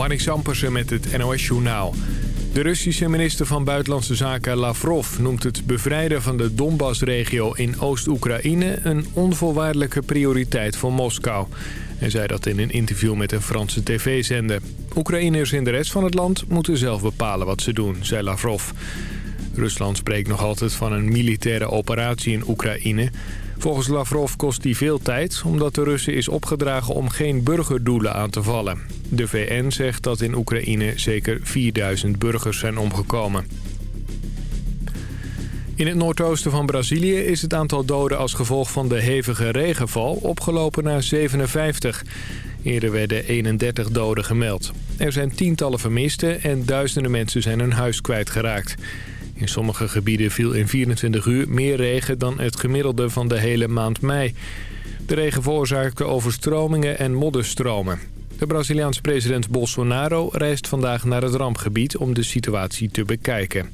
Marnik Sampersen met het NOS Journaal. De Russische minister van Buitenlandse Zaken Lavrov noemt het bevrijden van de Donbass-regio in Oost-Oekraïne een onvoorwaardelijke prioriteit voor Moskou. Hij zei dat in een interview met een Franse tv-zender. Oekraïners in de rest van het land moeten zelf bepalen wat ze doen, zei Lavrov. Rusland spreekt nog altijd van een militaire operatie in Oekraïne. Volgens Lavrov kost die veel tijd, omdat de Russen is opgedragen om geen burgerdoelen aan te vallen. De VN zegt dat in Oekraïne zeker 4000 burgers zijn omgekomen. In het noordoosten van Brazilië is het aantal doden als gevolg van de hevige regenval opgelopen naar 57. Eerder werden 31 doden gemeld. Er zijn tientallen vermisten en duizenden mensen zijn hun huis kwijtgeraakt. In sommige gebieden viel in 24 uur meer regen dan het gemiddelde van de hele maand mei. De regen veroorzaakte overstromingen en modderstromen. De Braziliaanse president Bolsonaro reist vandaag naar het rampgebied om de situatie te bekijken.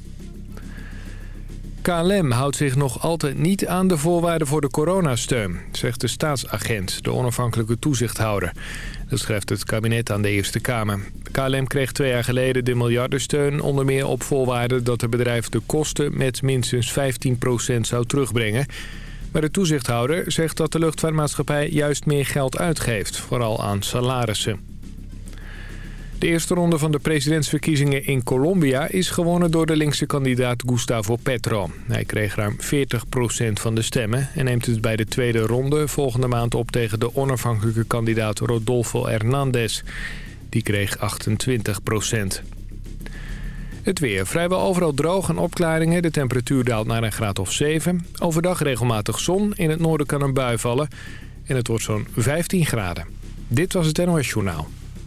KLM houdt zich nog altijd niet aan de voorwaarden voor de coronasteun, zegt de staatsagent, de onafhankelijke toezichthouder. Dat schrijft het kabinet aan de Eerste Kamer. KLM kreeg twee jaar geleden de miljardensteun onder meer op voorwaarde dat het bedrijf de kosten met minstens 15% zou terugbrengen. Maar de toezichthouder zegt dat de luchtvaartmaatschappij juist meer geld uitgeeft, vooral aan salarissen. De eerste ronde van de presidentsverkiezingen in Colombia is gewonnen door de linkse kandidaat Gustavo Petro. Hij kreeg ruim 40% van de stemmen en neemt het bij de tweede ronde volgende maand op tegen de onafhankelijke kandidaat Rodolfo Hernández. Die kreeg 28%. Het weer. Vrijwel overal droog en opklaringen. De temperatuur daalt naar een graad of 7. Overdag regelmatig zon. In het noorden kan een bui vallen. En het wordt zo'n 15 graden. Dit was het NOS Journaal.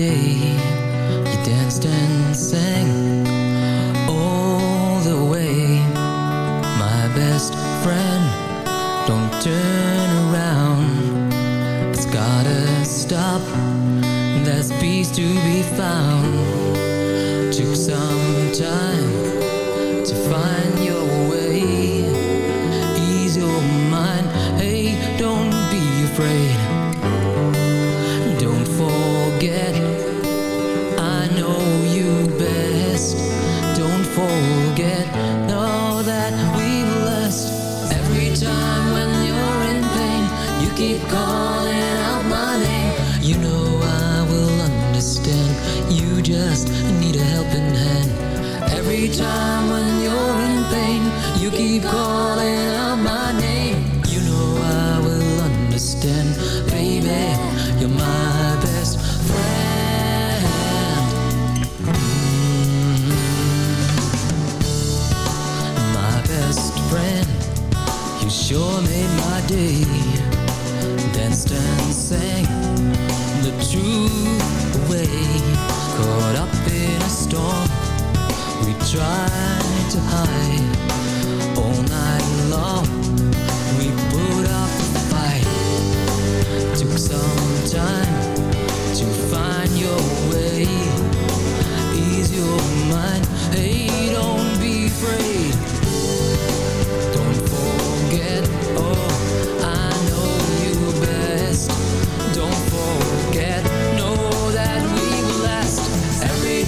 day.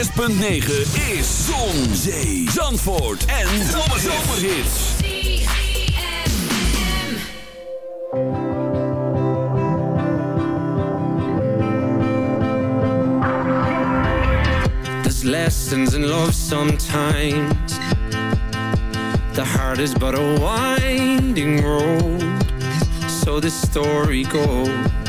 6.9 is Zon, Zee, Zandvoort en Zomerhits. There's lessons in love sometimes The heart is but a winding road so the story goes.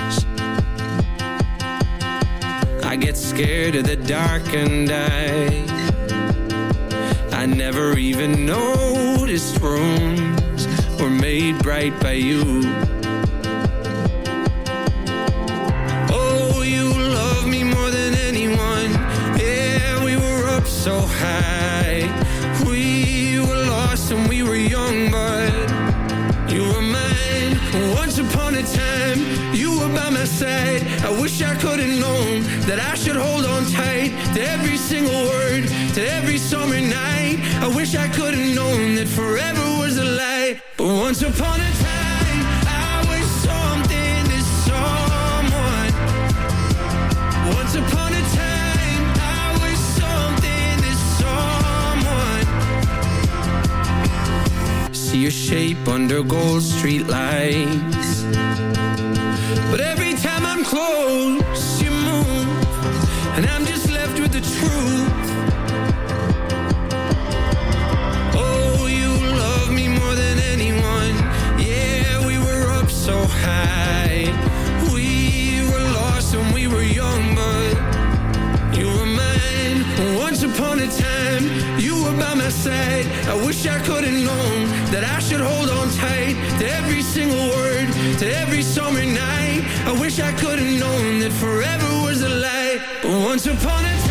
Scared of the dark and I I never even noticed rooms were made bright by you. Oh, you love me more than anyone. Yeah, we were up so high. We were lost and we were young, but you were mine. Once upon a time, side. I wish I could have known that I should hold on tight to every single word, to every summer night. I wish I could have known that forever was a lie. But once upon a time, I was something to someone. Once upon a time, I was something to someone. See your shape under gold street lights. But every every single word, to every summer night. I wish I could have known that forever was a lie. But once upon a time,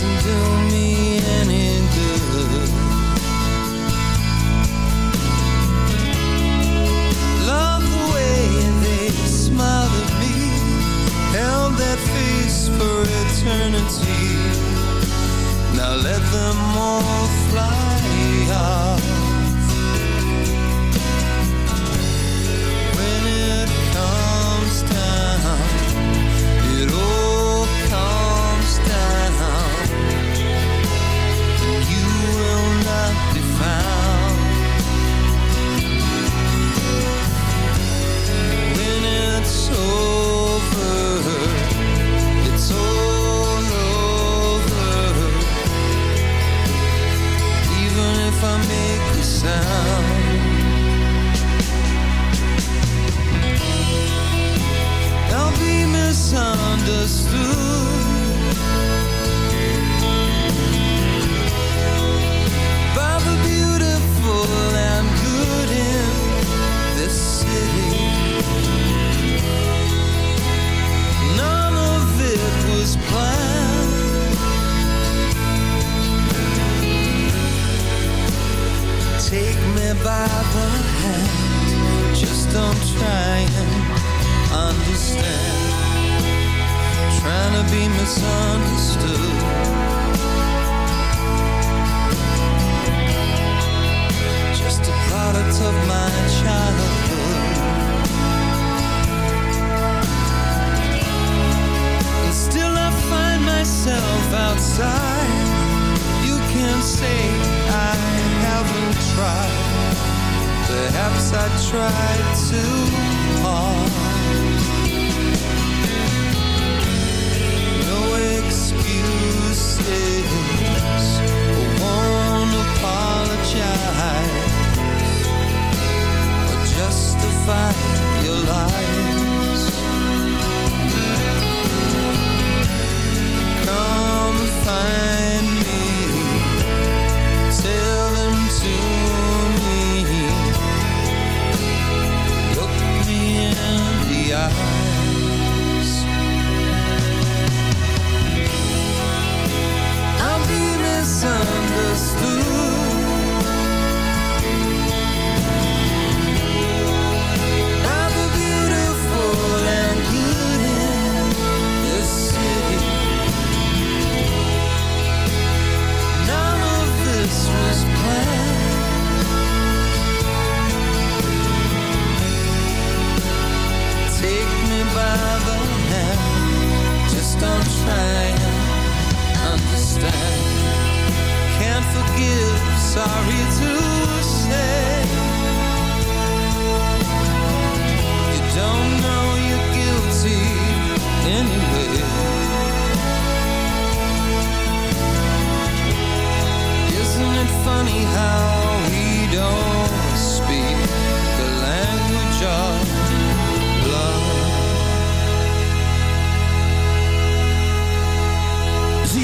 listen to me any good. perhaps I tried too hard. No excuses I won't apologize. Or justify Don't try to understand. Can't forgive, sorry to say. You don't know you're guilty anyway. Isn't it funny how we don't?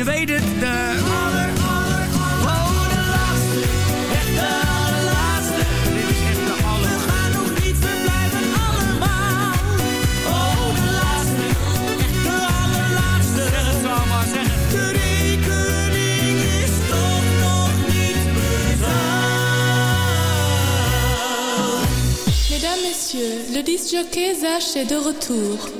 Je weet het, de... Aller, aller, aller, de laatste, echt de allerlaatste. Dit is echt de aller... We gaan nog niet, we blijven allemaal. Oh, de laatste, echt de allerlaatste. Zeg het zo, Ammar, zeg het. De rekening is toch nog niet betaald. Mesdames, Messieurs, le disjockey Zach est de retour.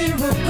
zero.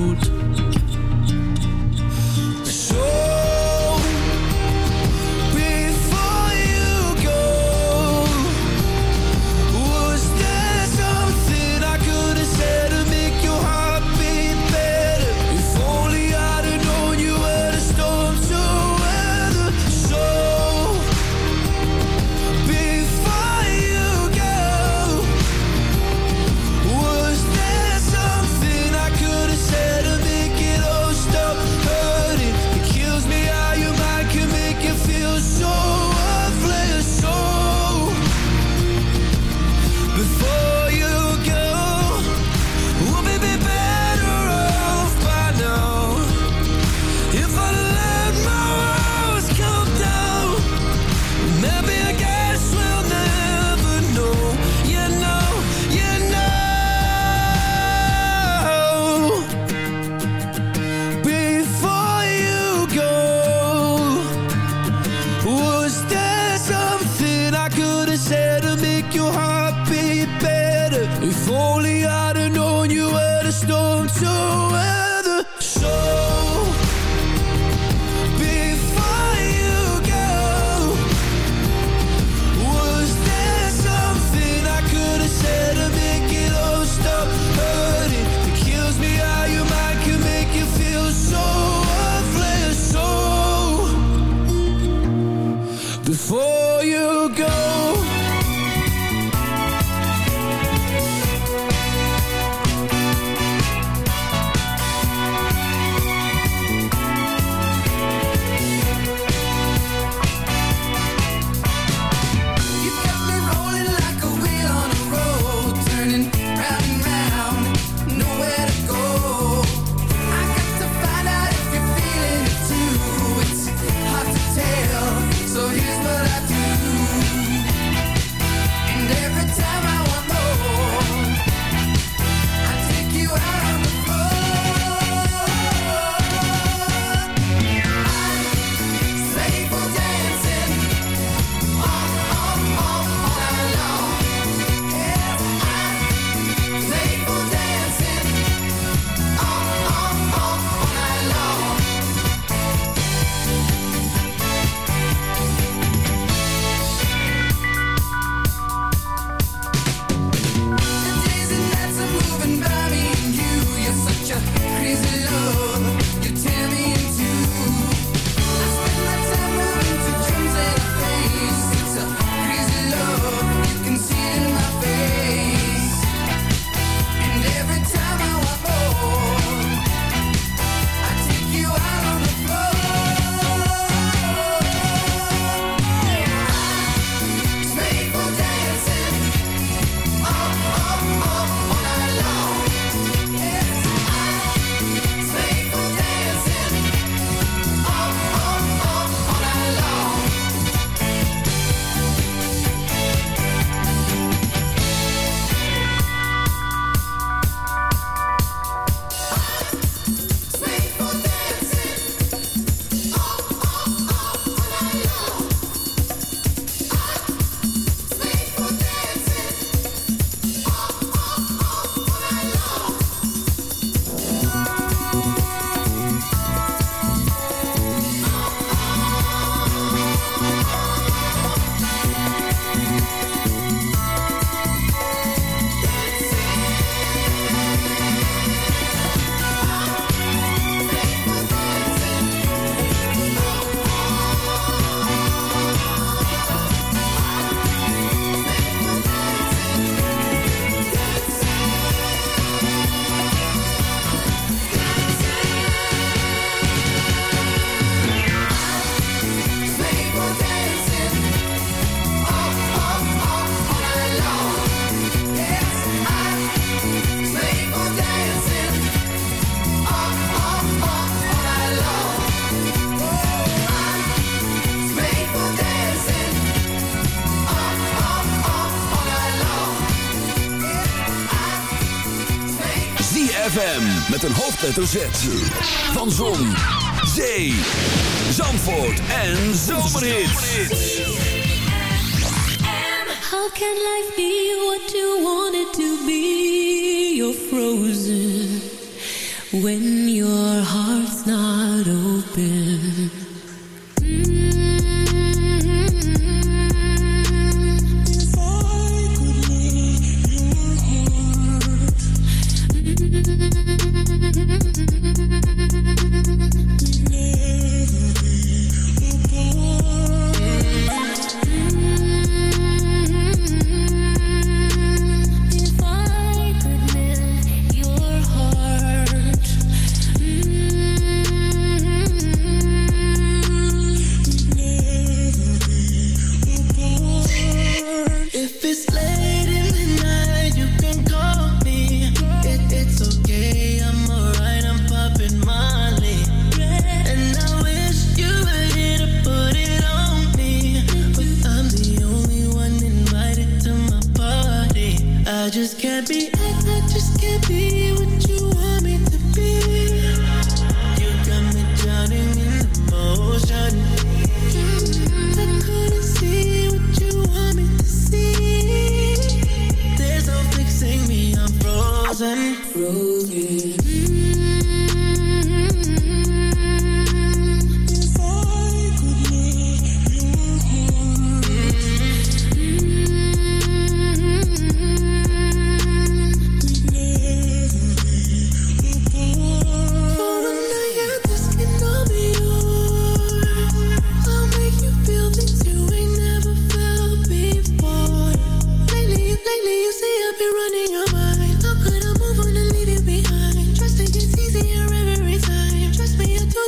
hoofdletter Z. Van Zon, Zee, Zandvoort en Zomerhits. How can life be what you want it to be? You're frozen when your heart's not open.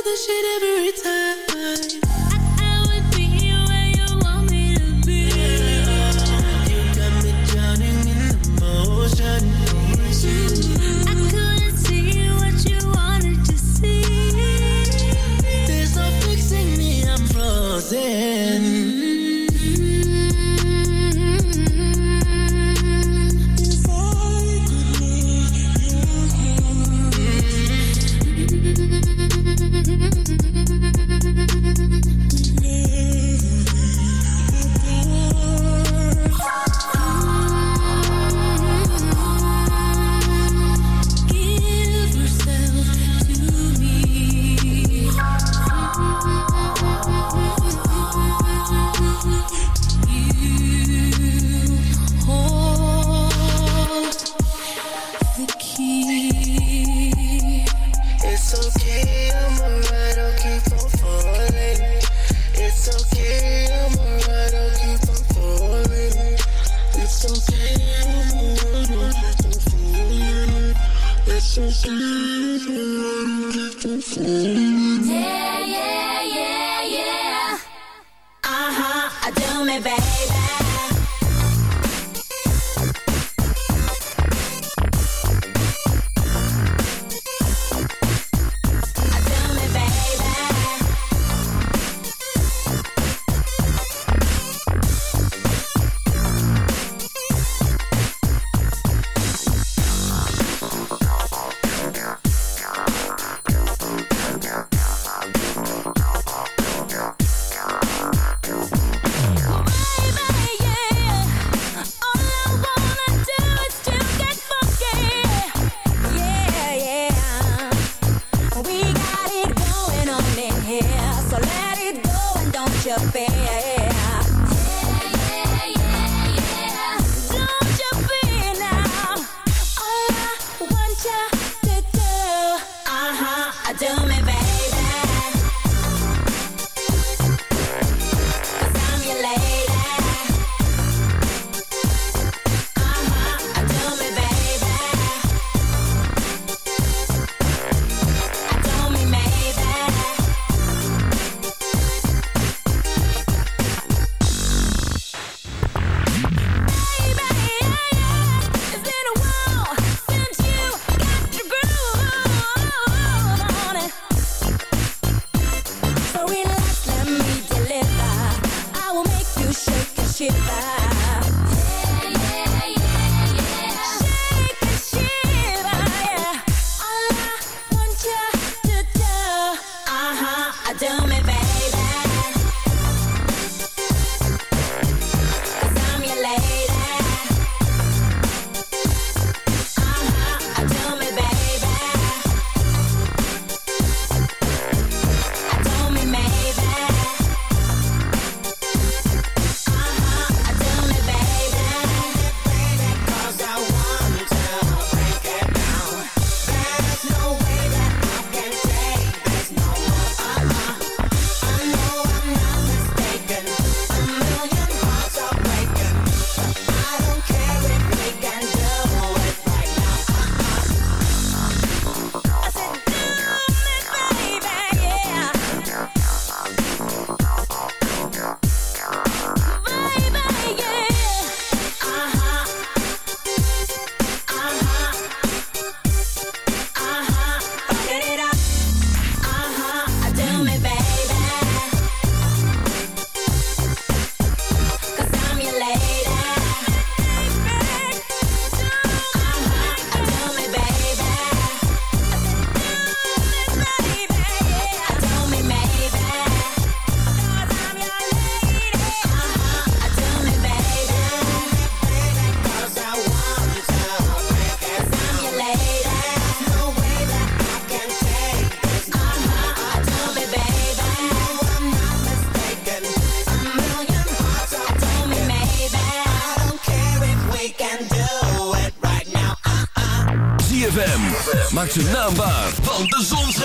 the shit every